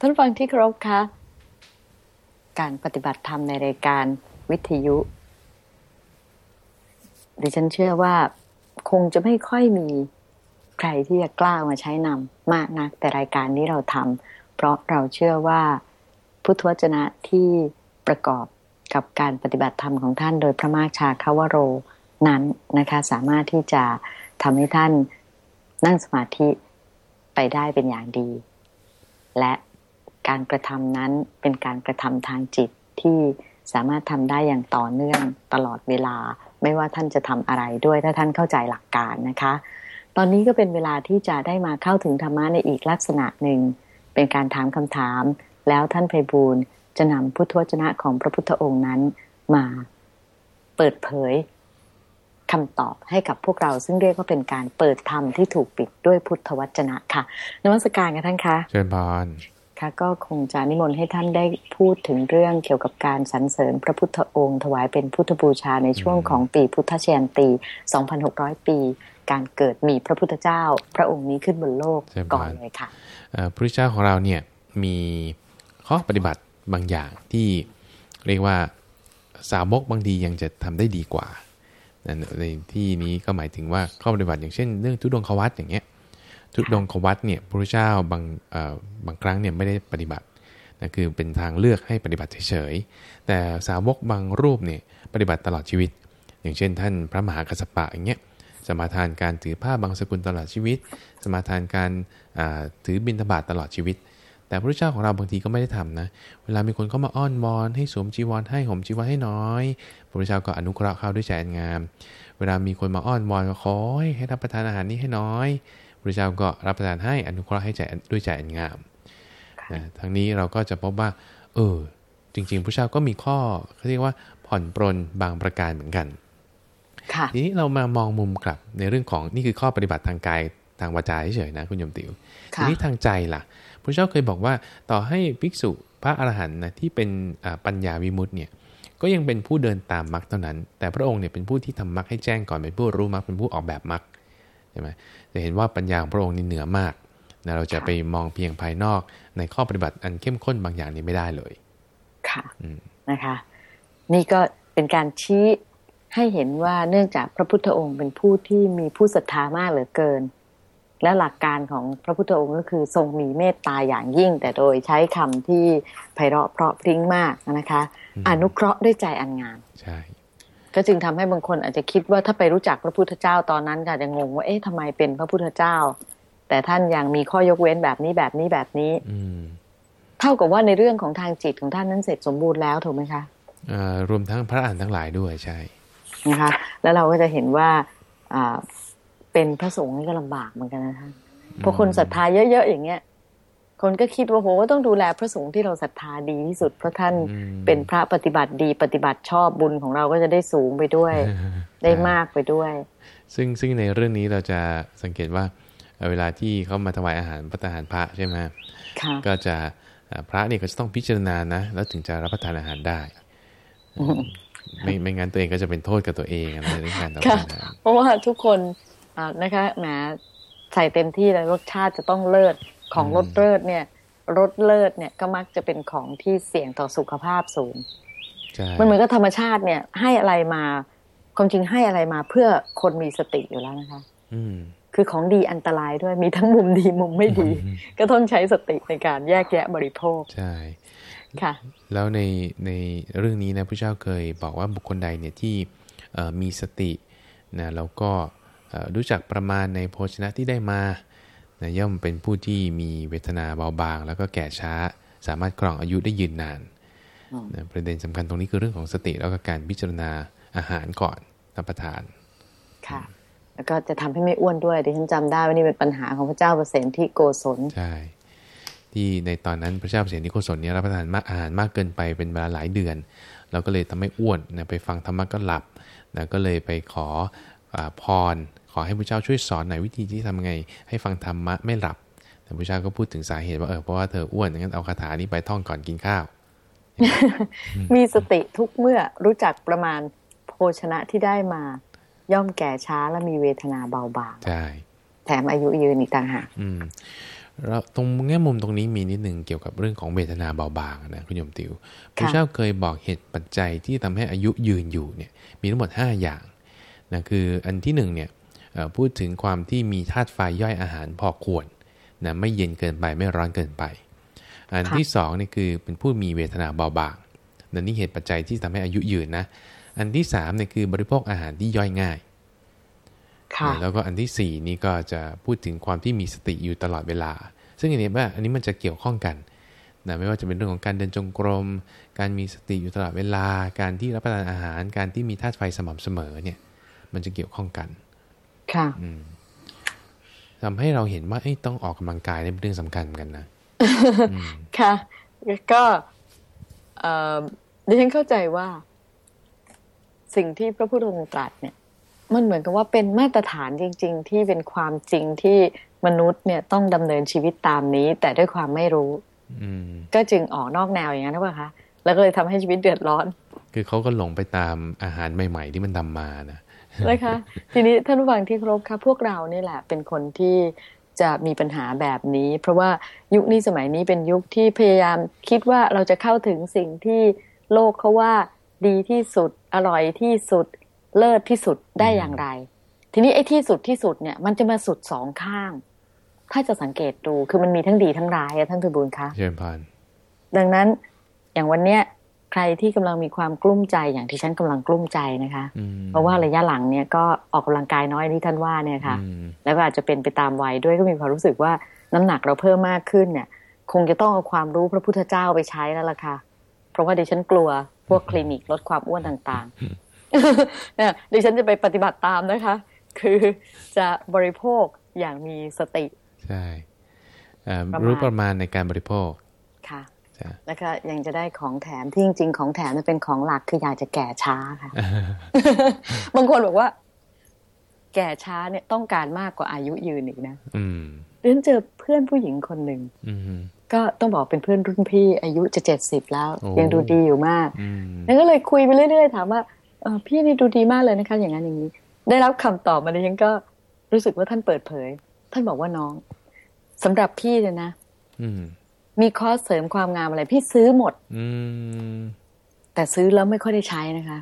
ท่านฟังที่เคารพคะการปฏิบัติธรรมในรายการวิทยุ ดิฉันเชื่อว่าคงจะไม่ค่อยมีใครที่จะกล้ามาใช้นำมากนัก แต่รายการนี้เราทำเพราะเราเชื่อว่าพุทธวจนะที่ประกอบกับการปฏิบัติธรรมของท่านโดยพระมาชาคาวโรนั้นนะคะสามารถที่จะทำให้ท่านนั่งสมาธิไปได้เป็นอย่างดี และ การกระทำนั้นเป็นการกระทำทางจิตที่สามารถทำได้อย่างต่อเนื่องตลอดเวลา ไม่ว่าท่านจะทำอะไรด้วยถ้าท่านเข้าใจหลักการนะคะ ตอนนี้ก็เป็นเวลาที่จะได้มาเข้าถึงธรรมะในอีกลักษณะหนึ่ง เป็นการถามคำถาม แล้วท่านไพบูลจะนำพุทธวจนะของพระพุทธองค์นั้นมาเปิดเผยคำตอบให้กับพวกเราซึ่งเรียกว่าเป็นการเปิดธรรมที่ถูกปิดด้วยพุทธวจนะค่ะนวัสการกันท่านคะเชิญพาน ก็คงจะนิมนต์ให้ท่านได้พูดถึงเรื่องเกี่ยวกับการสรรเสริญพระพุทธองค์ถวายเป็นพุทธบูชาในช่วงของปีพุทธเชียนตี 2,600 ปี การเกิดมีพระพุทธเจ้า พระองค์นี้ขึ้นบนโลกก่อนเลยค่ะพระเจ้าของเราเนี่ยมีข้อปฏิบัติบางอย่างที่เรียกว่าสาวกบางทียังจะทำได้ดีกว่าในที่นี้ก็หมายถึงว่าข้อปฏิบัติอย่างเช่น เรื่องทุดงควัตอย่างเงี้ย ทุดงควัตเนี่ยพระเจ้าบางบางครั้งเนี่ยไม่ได้ปฏิบัตินะคือเป็นทางเลือกให้ปฏิบัติเฉยๆ แต่สาวกบางรูปเนี่ยปฏิบัติตลอดชีวิต อย่างเช่น ท่านพระมหากัสปะอย่างเงี้ยสมาทานการถือผ้าบางสกุลตลอดชีวิต สมาทานการถือบิณฑบาตตลอดชีวิต แต่พระเจ้าของเราบางทีก็ไม่ได้ทำนะ เวลามีคนเข้ามาอ้อนวอนให้สวมจีวรให้ห่มจีวรให้น้อย พระเจ้าก็อนุเคราะห์เข้าด้วยใจงาม เวลามีคนมาอ้อนวอนขอให้รับประทานอาหารนี้ให้น้อย พระเจ้าก็รับประทานให้อนุเคราะห์ให้ใจด้วยใจอันงามนะทั้งนี้เราก็จะพบว่า เออ จริง ๆพระเจ้าก็มีข้อเขาเรียกว่าผ่อนปรนบางประการเหมือนกันทีนี้เรามามองมุมกลับในเรื่องของนี่คือข้อปฏิบัติทางกายทางวาจาเฉยๆนะคุณยมติวทีนี้ทางใจล่ะพระเจ้าเคยบอกว่าต่อให้ภิกษุพระอรหันต์นะที่เป็นปัญญาวิมุตต์เนี่ยก็ยังเป็นผู้เดินตามมรรคเท่านั้น แต่พระองค์เนี่ยเป็นผู้ที่ทำมรรคให้แจ้งก่อนเป็นผู้รู้มรรคเป็นผู้ออกแบบมรรค ใช่ไหมจะเห็นว่าปัญญาของพระองค์นี่เหนือมากนะเราจะไปมองเพียงภายนอกในข้อปฏิบัติอันเข้มข้นบางอย่างนี้ไม่ได้เลย ค่ะนะคะ นี่ก็เป็นการชี้ให้เห็นว่าเนื่องจากพระพุทธองค์เป็นผู้ที่มีผู้ศรัทธามากเหลือเกิน และหลักการของพระพุทธองค์ก็คือทรงมีเมตตาอย่างยิ่ง แต่โดยใช้คำที่ไพเราะเพราะพริ้งมากนะคะ อนุเคราะห์ด้วยใจอันงามใช่ ก็จึงทำให้บางคนอาจจะคิดว่าถ้าไปรู้จักพระพุทธเจ้าตอนนั้นก็จะงงว่าเอ๊ะทำไมเป็นพระพุทธเจ้า แต่ท่านยังมีข้อยกเว้นแบบนี้แบบนี้แบบนี้เท่ากับว่าในเรื่องของทางจิตของท่านนั้นเสร็จสมบูรณ์แล้วถูกไหมคะรวมทั้งพระอ่านทั้งหลายด้วยใช่นะคะแล้วเราก็จะเห็นว่าเป็นพระสงฆ์นี่ก็ลำบากเหมือนกันนะท่านพอคนศรัทธาเยอะๆอย่างเงี้ย คนก็คิดว่าโหต้องดูแลพระสงฆ์ที่เราศรัทธาดีที่สุด เพราะท่านเป็นพระปฏิบัติดีปฏิบัติชอบบุญของเราก็จะได้สูงไปด้วย ได้มากไปด้วย ซึ่งซึ่งในเรื่องนี้เราจะสังเกตว่าเวลาที่เขามาถวายอาหารพระทหารพระใช่ไหมก็จะพระเนี่ยก็จะต้องพิจารณานะ แล้วถึงจะรับประทานอาหารได้ไม่ไม่งั้นตัวเองก็จะเป็นโทษกับตัวเองอะไรเรื่องการรับประทานเพราะว่าทุกคนนะคะแหมใส่เต็มที่แล้วรสชาติจะต้องเลิศ ของรถเลิศเนี่ยรถเลิศเนี่ยก็มักจะเป็นของที่เสี่ยงต่อสุขภาพสูงมันเหมือนกับธรรมชาติเนี่ย ให้อะไรมาความจริงให้อะไรมาเพื่อคนมีสติอยู่แล้วนะคะคือของดีอันตรายด้วยมีทั้งมุมดีมุมไม่ดี ก็ต้องใช้สติในการแยกแยะบริโภคใช่ค่ะ แล้วในในเรื่องนี้นะพระเจ้าเคยบอกว่าบุคคลใดเนี่ยที่มีสตินะแล้วก็รู้จักประมาณในโภชนะที่ได้มา นะย่อมเป็นผู้ที่มีเวทนาเบาบาง แล้วก็แก่ช้า สามารถครองอายุได้ยืนนานนะประเด็นสำคัญตรงนี้คือเรื่องของสติแล้วก็การพิจารณาอาหารก่อนรับประทาน ค่ะ แล้วก็จะทำให้ไม่อ้วนด้วยดิฉันจำได้ว่านี่เป็นปัญหาของพระเจ้าเปรตที่โกศลใช่ที่ในตอนนั้นพระเจ้าเปรตที่โกศลเนี่ยรับประทานมากอาหารมากเกินไปเป็นเวลาหลายเดือน เราก็เลยทำให้อ้วนนะไปฟังธรรมะก็หลับนะก็เลยไปขออพร ขอให้พระเจ้าช่วยสอนหน่อยวิธีที่ทำไง ให้ฟังธรรมะไม่หลับ แต่พระเจ้าก็พูดถึงสาเหตุว่าเออเพราะว่าเธออ้วนงั้นเอาคาถานี้ไปท่องก่อนกินข้าว มีสติทุกเมื่อรู้จักประมาณโภชนะที่ได้มา ย่อมแก่ช้าและมีเวทนาเบาบางใช่แถมอายุยืนอีกต่างหากเราตรงแง่มุมตรงนี้มีนิดหนึ่งเกี่ยวกับเรื่องของเวทนาเบาบางนะคุณโยมติวพระเจ้าเคยบอกเหตุปัจจัยที่ทำให้อายุยืนอยู่เนี่ย มีทั้งหมด 5 อย่างนะคืออันที่1เนี่ย พูดถึงความที่มีธาตุไฟย่อยอาหารพอควรนะไม่เย็นเกินไปไม่ร้อนเกินไป อันที่2นี่คือเป็นผู้มีเวทนาเบาบางนั่นนี่เหตุปัจจัยที่ทำให้อายุยืนนะอันที่3เนี่ยคือบริโภคอาหารที่ย่อยง่ายแล้วก็อันที่ 4 นี่ก็จะพูดถึงความที่มีสติอยู่ตลอดเวลา ซึ่งอันนี้ว่าอันนี้มันจะเกี่ยวข้องกันนะไม่ว่าจะเป็นเรื่องของการเดินจงกรม การมีสติอยู่ตลอดเวลา การที่รับประทานอาหาร การที่มีธาตุไฟสม่ำเสมอเนี่ย มันจะเกี่ยวข้องกัน ค่ะทำให้เราเห็นว่าต้องออกกำลังกายเป็นเรื่องสำคัญเหมือนกันนะค่ะก็ดิฉันเข้าใจว่า สิ่งที่พระพุทธองค์ตรัสเนี่ย มันเหมือนกับว่าเป็นมาตรฐานจริง ๆ ที่เป็นความจริงที่มนุษย์เนี่ยต้องดำเนินชีวิตตามนี้ แต่ด้วยความไม่รู้ก็จึงออกนอกแนวอย่างนั้นหรือเปล่าคะแล้วก็เลยทำให้ชีวิตเดือดร้อน คือเขาก็หลงไปตามอาหารใหม่ ๆ ที่มันทามานะ เลยคะ ทีนี้ท่านผู้ฟังที่ครบค่ะพวกเรานี่แหละเป็นคนที่จะมีปัญหาแบบนี้ เพราะว่ายุคนี้สมัยนี้เป็นยุคที่พยายามคิดว่าเราจะเข้าถึงสิ่งที่โลกเขาว่าดีที่สุดอร่อยที่สุดเลิศที่สุดได้อย่างไร ทีนี้ไอ้ที่สุดที่สุดเนี่ย มันจะมาสุดสองข้าง ถ้าจะสังเกตดูคือมันมีทั้งดีทั้งร้ายอะท่านพิบูลคะเชิญพานดังนั้นอย่างวันเนี้ย ใครที่กำลังมีความกลุ้มใจอย่างที่ฉันกำลังกลุ้มใจนะคะ เพราะว่าระยะหลังเนี่ยก็ออกกำลังกายน้อยที่ท่านว่าเนี่ยค่ะ แล้วก็อาจจะเป็นไปตามวัยด้วยก็มีความรู้สึกว่าน้ำหนักเราเพิ่มมากขึ้นเนี่ย คงจะต้องเอาความรู้พระพุทธเจ้าไปใช้แล้วล่ะค่ะ เพราะว่าดิฉันกลัวพวกคลินิกลดความอ้วนต่างเนี่ยดิฉันจะไปปฏิบัติตามนะคะ คือจะบริโภคอย่างมีสติ ใช่รู้ประมาณในการบริโภคค่ะ แล้วก็ยังจะได้ของแถมที่จริง ๆ ของแถมจะเป็นของหลักคืออยากจะแก่ช้าค่ะ บางคนบอกว่า แก่ช้าเนี่ยต้องการมากกว่าอายุยืนอีกนะเดินเจอเพื่อนผู้หญิงคนหนึ่งก็ต้องบอกเป็นเพื่อนรุ่นพี่ อายุจะเจ็ดสิบแล้ว ยังดูดีอยู่มากแล้วก็เลยคุยไปเรื่อยๆถามว่าพี่นี่ดูดีมากเลยนะคะ อย่างนั้นอย่างนี้ ได้รับคำตอบมาเลยยังก็รู้สึกว่าท่านเปิดเผย ท่านบอกว่าน้องสำหรับพี่เนี่ยนะ มีคอร์สเสริมความงามอะไร พี่ซื้อหมด อืแต่ซื้อแล้วไม่ค่อยได้ใช้นะคะ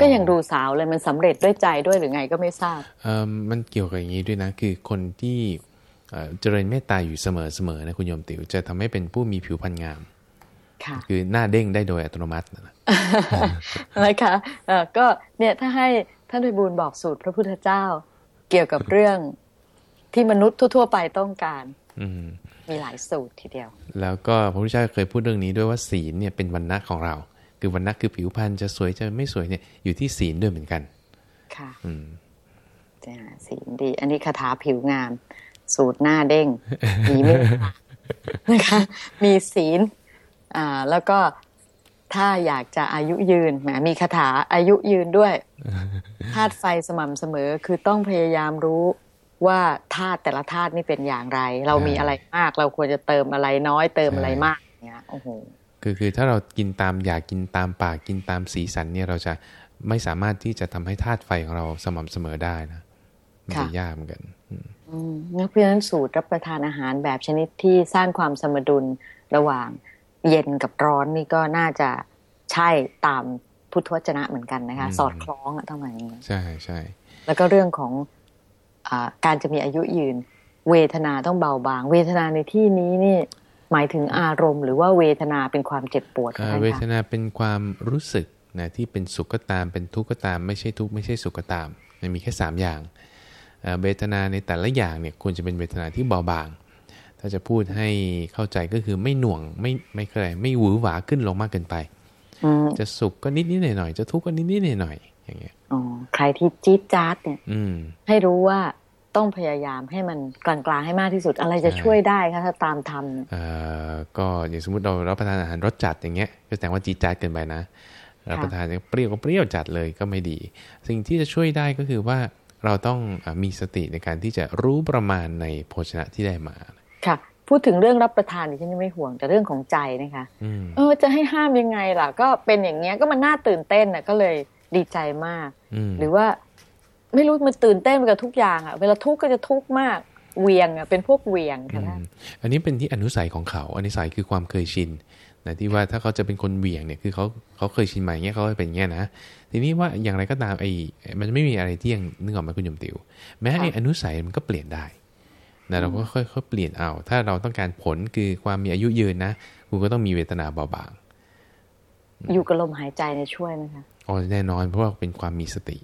ก็ยังดูสาวเลยมันสำเร็จด้วยใจด้วยหรือไงก็ไม่ทราบเออมันเกี่ยวกับอย่างนี้ด้วยนะ คือคนที่เจริญเมตตาอยู่เสมอเสมอนะคุณโยมติ๋วจะทำให้เป็นผู้มีผิวพรรณงามคือหน้าเด้งได้โดยอัตโนมัตินะนะคะก็เนี่ยถ้าให้ท่านไพบูลบอกสูตรพระพุทธเจ้า เกี่ยวกับเรื่องที่มนุษย์ทั่ว ๆ ไปต้องการอื มีหลายสูตรทีเดียว แล้วก็พระพุทธเจ้าเคยพูดเรื่องนี้ด้วยว่าศีลเนี่ยเป็นวันณะของเรา คือวันณะคือผิวพรรณจะสวยจะไม่สวยเนี่ยอยู่ที่ศีลด้วยเหมือนกัน ค่ะ อืมศีลดี อันนี้คาถาผิวงาม สูตรหน้าเด้งมีไม่นะคะมีศีลอ่าแล้วก็ถ้าอยากจะอายุยืนแหมมีคาถาอายุยืนด้วยธาตุไฟสม่ำเสมอคือต้องพยายามรู้ ว่าธาตุแต่ละธาตุนี่เป็นอย่างไร เรามีอะไรมาก เราควรจะเติมอะไรน้อยเติมอะไรมากเนี่ยโอ้โหคือคือถ้าเรากินตามอยากกินตามปากกินตามสีสันเนี่ยเราจะไม่สามารถที่จะทำให้ธาตุไฟของเราสม่ำเสมอได้นะมันจะยากเหมือนกันอืมเพราะฉะนั้นสูตรรับประทานอาหารแบบชนิดที่สร้างความสมดุลระหว่างเย็นกับร้อนนี่ก็น่าจะใช่ตามพุทธวจนะเหมือนกันนะคะ สอดคล้องอะต้องแบบนี้ใช่ใช่แล้วก็เรื่องของอ การจะมีอายุยืน เวทนาต้องเบาบาง เวทนาในที่นี้นี่หมายถึงอารมณ์ หรือว่าเวทนาเป็นความเจ็บปวดเวทนาเป็นความรู้สึกนะที่เป็นสุขก็ตามเป็นทุกข์ก็ตาม ไม่ใช่ทุกข์ไม่ใช่สุขก็ตามมันมีแค่ 3 อย่างเวทนาในแต่ละอย่างเนี่ยควรจะเป็นเวทนาที่เบาบาง ถ้าจะพูดให้เข้าใจก็คือไม่หน่วงไม่ไม่เคยไม่หวือหวาขึ้นลงมากเกินไป จะสุขก็นิดนิดหน่อยหน่อยจะทุกข์ก็นิดนิดหน่อยหน่อย อย่างเงี้ยอ๋อใครที่จี๊ดจ๊าดเนี่ยให้รู้ว่าต้องพยายามให้มันกลางๆให้มากที่สุด อะไรจะช่วยได้คะถ้าตามทำเอ่อก็อย่างสมมติเรารับประทานอาหารรสจัดอย่างเงี้ย ก็แสดงว่าจี๊ดจ๊าดเกินไปนะรับประทานเปรี้ยวก็เปรี้ยวจัดเลยก็ไม่ดี สิ่งที่จะช่วยได้ก็คือว่าเราต้องมีสติในการที่จะรู้ประมาณในโภชนะที่ได้มาค่ะ พูดถึงเรื่องรับประทานดิฉันไม่ห่วงแต่เรื่องของใจนะคะเออจะให้ห้ามยังไงล่ะ ก็เป็นอย่างเงี้ยก็มันน่าตื่นเต้นนะก็เลย ดีใจมาก หรือว่าไม่รู้มันตื่นเต้นไปกับทุกอย่างอะ เวลาทุกข์ก็จะทุกข์มากเวียงอะเป็นพวกเวียงอืค่ะท่านมอันนี้เป็นที่อนุสัยของเขาอนุสัยคือความเคยชินนะที่ว่าถ้าเขาจะเป็นคนเหวี่ยงเนี่ยคือเขาเขาเคยชินมาอย่างเงี้ยเขาก็เป็นอย่างเงี้ยนะทีนี้ว่าอย่างไรก็ตามไอ้มันไม่มีอะไรที่ยังนึกออกไหมคุณยมติว แม้ไอ้อนุสัยมันก็เปลี่ยนได้นะเราก็ค่อยๆเปลี่ยนเอา ถ้าเราต้องการผลคือความมีอายุยืนนะคุณก็ต้องมีเวทนาเบาบาง อยู่กับลมหายใจในยช่วยไหมคะอ๋อแน่นอนเพราะว่าเป็นความมีสติ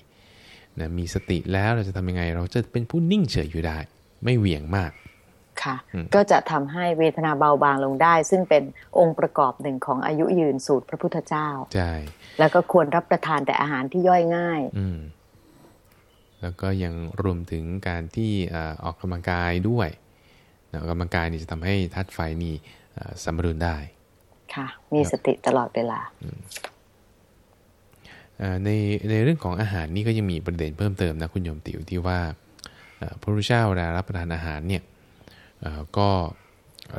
นะมีสติแล้วเราจะทำยังไง เราจะเป็นผู้นิ่งเฉยอยู่ได้ ไม่เหวี่ยงมากค่ะอืมก็จะทำให้เวทนาเบาบางลงได้ ซึ่งเป็นองค์ประกอบหนึ่งของอายุยืนสูตรพระพุทธเจ้าใช่แล้วก็ควรรับประทานแต่อาหารที่ย่อยง่าย อืมแล้วก็ยังรวมถึงการที่อ่าออกกำลังกายด้วยนะออกกำลังกายนี่จะทำให้ธาตุไฟนี่อ่าสมดุลได้ ค่ะ มีสติตลอดเวลาอ่าในในเรื่องของอาหารนี่ก็ยังมีประเด็นเพิ่มเติมนะคุณโยมติ๋วที่ว่าอ่าพระพุทธเจ้าเวลารับประทานอาหารเนี่ยอ่าก็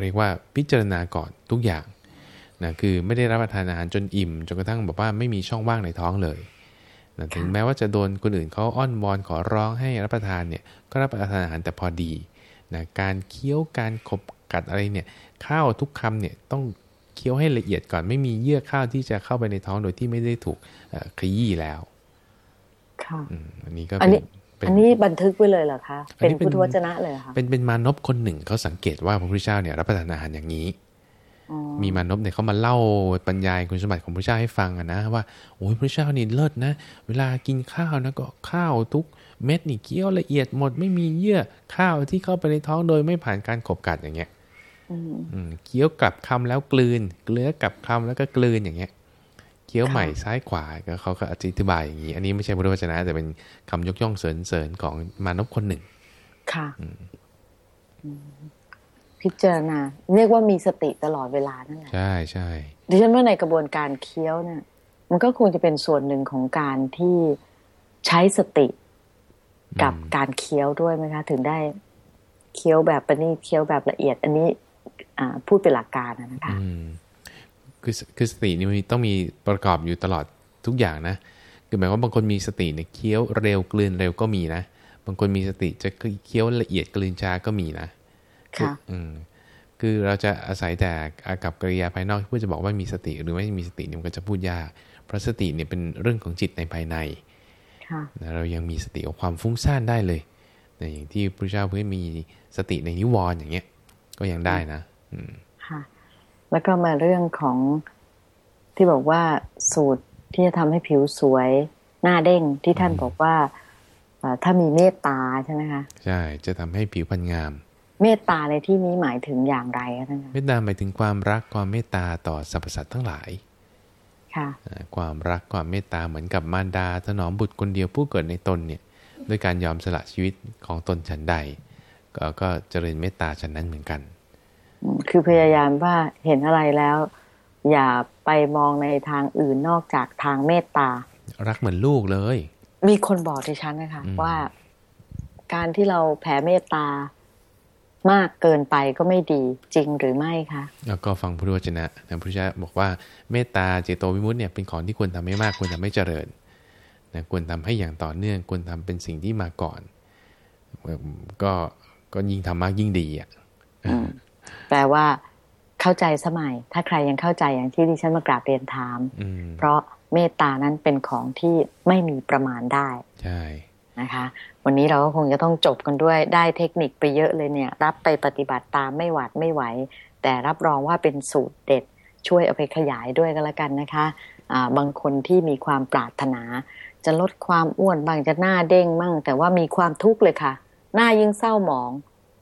เรียกว่าพิจารณาก่อนทุกอย่างนะคือไม่ได้รับประทานอาหารจนอิ่มจนกระทั่งแบบว่าไม่มีช่องว่างในท้องเลยนะถึงแม้ว่าจะโดนคนอื่นเขาอ้อนวอนขอร้องให้รับประทานเนี่ยก็รับประทานอาหารแต่พอดีนะการเคี้ยวการขบกัดอะไรเนี่ยข้าวทุกคำเนี่ยต้อง เคี้ยวให้ละเอียดก่อนไม่มีเยื่อข้าวที่จะเข้าไปในท้องโดยที่ไม่ได้ถูกเอ่อขยี้แล้ว ค่ะอืมอันนี้ก็อัเป็นนนี้เป็นอันนี้บันทึกไว้เลยเหรอคะอันนี้เป็นเป็นพุทธวจนะเลยเหรอคะเป็นเป็นมานพคนหนึ่งเขาสังเกตว่าพระพุทธเจ้าเนี่ยรับประทานอาหารอย่างนี้อ๋อมีมานพเนี่ยเขามาเล่าบรรยายคุณสมบัติของพระเจ้าให้ฟังอะนะว่าโอ้ยพระเจ้านี่เลิศนะ เวลากินข้าวนะก็ข้าวทุกเม็ดนี่เคี้ยวละเอียดหมด ไม่มีเยื่อข้าวที่เข้าไปในท้องโดยไม่ผ่านการขบกัดอย่างเงี้ยอืมอืม เคี้ยวกลับคำแล้วกลืน เกลือกลับคำแล้วก็กลืนอย่างเงี้ย เคี้ยวค่ะใหม่ซ้ายขวาก็เขาก็อธิบายอย่างนี้ อันนี้ไม่ใช่พุทธวจนะ แต่เป็นคำยกย่องเสริญเสริญของมานพคนหนึ่ง ค่ะอืมพิจารณา เรียกว่ามีสติตลอดเวลานั่นแหละ ใช่ใช่ดิฉันว่าในกระบวนการเคี้ยวเนี่ยมันก็คงจะเป็นส่วนหนึ่งของการที่ใช้สติกับอืมการเคี้ยวด้วยไหมคะ ถึงได้เคี้ยวแบบประณีตเคี้ยวแบบละเอียด อันนี้อ่า พูดเป็นหลักการนะนะคะอืมคือคือสตินี่มันต้องมีประกอบอยู่ตลอดทุกอย่างนะคือหมายว่าบางคนมีสติเนี่ยเคี้ยวเร็วกลืนเร็วก็มีนะบางคนมีสติจะเคี้ยวละเอียดกลืนช้าก็มีนะค่ะอืมคือเราจะอาศัยแต่อากับกริยาภายนอกเพื่อจะบอกว่ามีสติหรือไม่มีสติเนี่ยมันก็จะพูดยากเพราะสติเนี่ยเป็นเรื่องของจิตในภายในค่ะนะเรายังมีสติกับความฟุ้งซ่านได้เลยนะอย่างที่พระเจ้าเพื่อมีสติในนิวรณ์อย่างเงี้ย ก็ยังได้นะอืมค่ะ แล้วก็มาเรื่องของที่บอกว่าสูตรที่จะทำให้ผิวสวยหน้าเด้งที่ท่านบอกว่าเอ่อถ้ามีเมตตาใช่ไหมคะใช่ จะทำให้ผิวพรรณงาม เมตตาในที่นี้หมายถึงอย่างไรคะท่านคะเมตตาหมายถึงความรักความเมตตาต่อสรรพสัตว์ทั้งหลายค่ะอ่าความรักความเมตตาเหมือนกับมารดาถนอมบุตรคนเดียวผู้เกิดในตนเนี่ย ด้วยการยอมสละชีวิตของตนฉันใด ก็ก็เจริญเมตตาฉันนั้นเหมือนกันอืมคือพยายามว่าเห็นอะไรแล้ว อย่าไปมองในทางอื่นนอกจากทางเมตตา รักเหมือนลูกเลย มีคนบอกดิฉันนะคะอืมว่า การที่เราแผ่เมตตามากเกินไปก็ไม่ดีจริงหรือไม่คะแล้วก็ฟังพุทธวจนะนะพระพุทธเจ้าบอกว่าเมตตาเจโตวิมุตต์เนี่ยเป็นของที่ควรทำให้มากควรทำให้เจริญนะควรทำให้อย่างต่อเนื่องควรทำเป็นสิ่งที่มาก่อนเอิ่มก็ ก็ยิ่งทำมากยิ่งดีอะอืมแปลว่าเข้าใจสมัย ถ้าใครยังเข้าใจอย่างที่ดิฉันมากราบเรียนถามอืมเพราะเมตตานั้นเป็นของที่ไม่มีประมาณได้ ใช่นะคะ วันนี้เราก็คงจะต้องจบกันด้วยได้เทคนิคไปเยอะเลยเนี่ย รับไปปฏิบัติตามไม่หวาดไม่ไหว แต่รับรองว่าเป็นสูตรเด็ดช่วยเอาไปขยายด้วยก็แล้วกันนะคะอ่าบางคนที่มีความปรารถนา จะลดความอ้วนบางจะหน้าเด้งมั่งแต่ว่ามีความทุกข์เลยค่ะ หน้ายิ่งเศร้าหมอง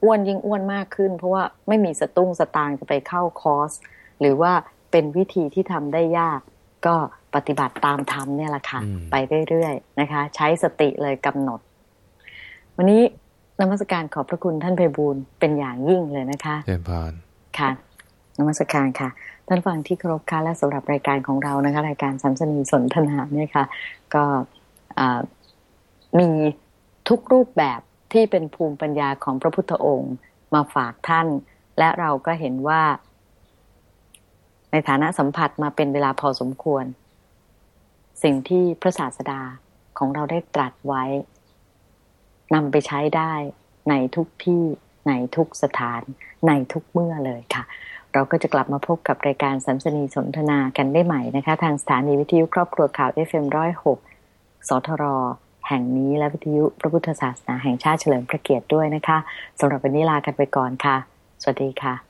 อ้วนยิ่งอ้วนมากขึ้น เพราะว่าไม่มีสตุ้งสตางค์จะไปเข้าคอร์ส หรือว่าเป็นวิธีที่ทำได้ยาก ก็ปฏิบัติตามธรรมเนี่ยแหละค่ะอืมไปเรื่อยๆนะคะ ใช้สติเลยกำหนด วันนี้นมัสการขอบพระคุณท่านไพบูลย์เป็นอย่างยิ่งเลยนะคะเจริญพรค่ะนมัสการค่ะ ท่านฟังที่เคารพค่ะและสำหรับรายการของเรานะคะ รายการสัมสนีสนทนาเนี่ยค่ะ ก็อ่ามีทุกรูปแบบ ที่เป็นภูมิปัญญาของพระพุทธองค์มาฝากท่าน และเราก็เห็นว่า ในฐานะสัมผัสมาเป็นเวลาพอสมควร สิ่งที่พระศาสดาของเราได้ตรัสไว้นำไปใช้ได้ในทุกที่ในทุกสถาน ในทุกเมื่อเลยค่ะ เราก็จะกลับมาพบกับรายการสัมสนีสนทนากันได้ใหม่นะคะ ทางสถานีวิทยุครอบครัวข่าว FM106 สทร แห่งนี้และวิทยุพระพุทธศาสนาแห่งชาติเฉลิมพระเกียรติด้วยนะคะสำหรับวันนี้ลากันไปก่อนค่ะ สวัสดีค่ะ